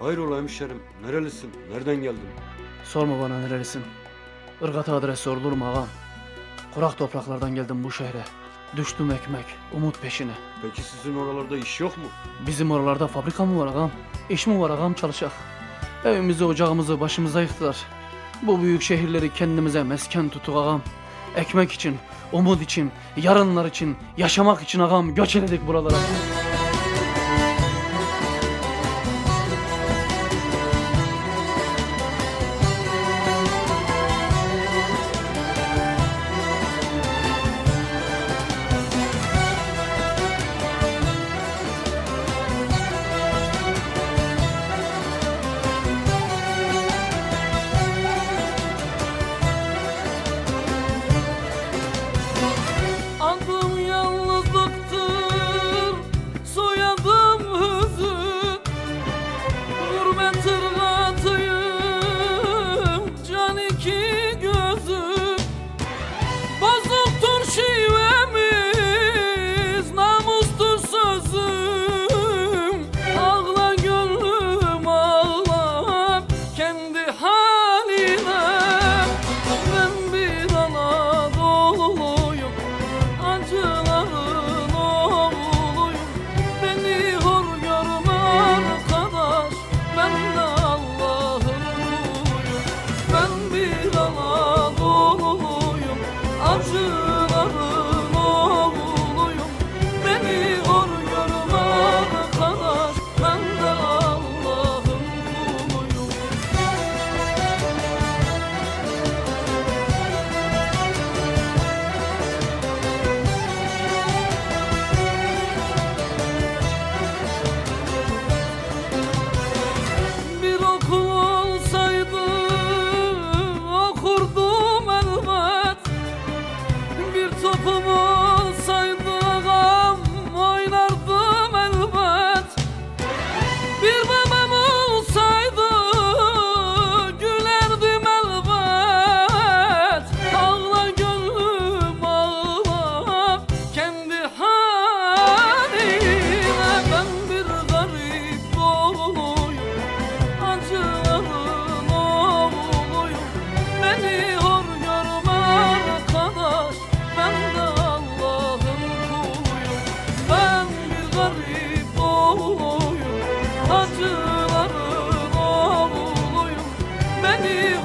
Hayrola hemşerim, nerelisin, nereden geldin? Sorma bana nerelisin. Irgat adres sorulur mu ağam? Kurak topraklardan geldim bu şehre. Düştüm ekmek, umut peşine. Peki sizin oralarda iş yok mu? Bizim oralarda fabrika mı var ağam? İş mi var ağam çalışak? Evimizi ocağımızı başımıza yıktılar. Bu büyük şehirleri kendimize mesken tutuk ağam. Ekmek için, umut için, yarınlar için, yaşamak için ağam göç eledik buralara.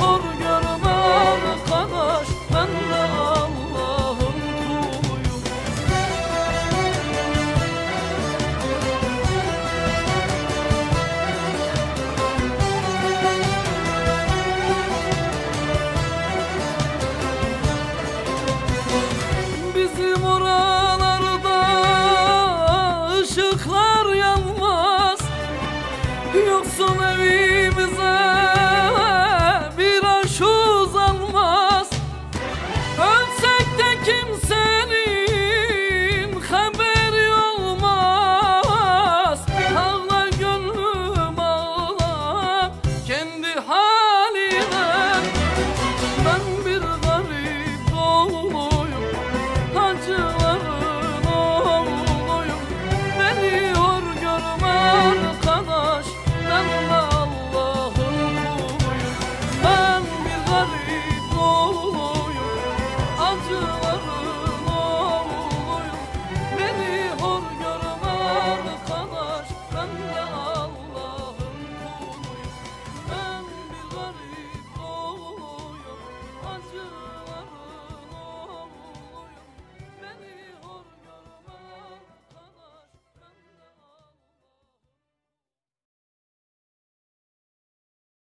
Hor görme Ben Allah'ın kuluyum. Bizim oralarda ışıklar yanmaz. Yoksun evi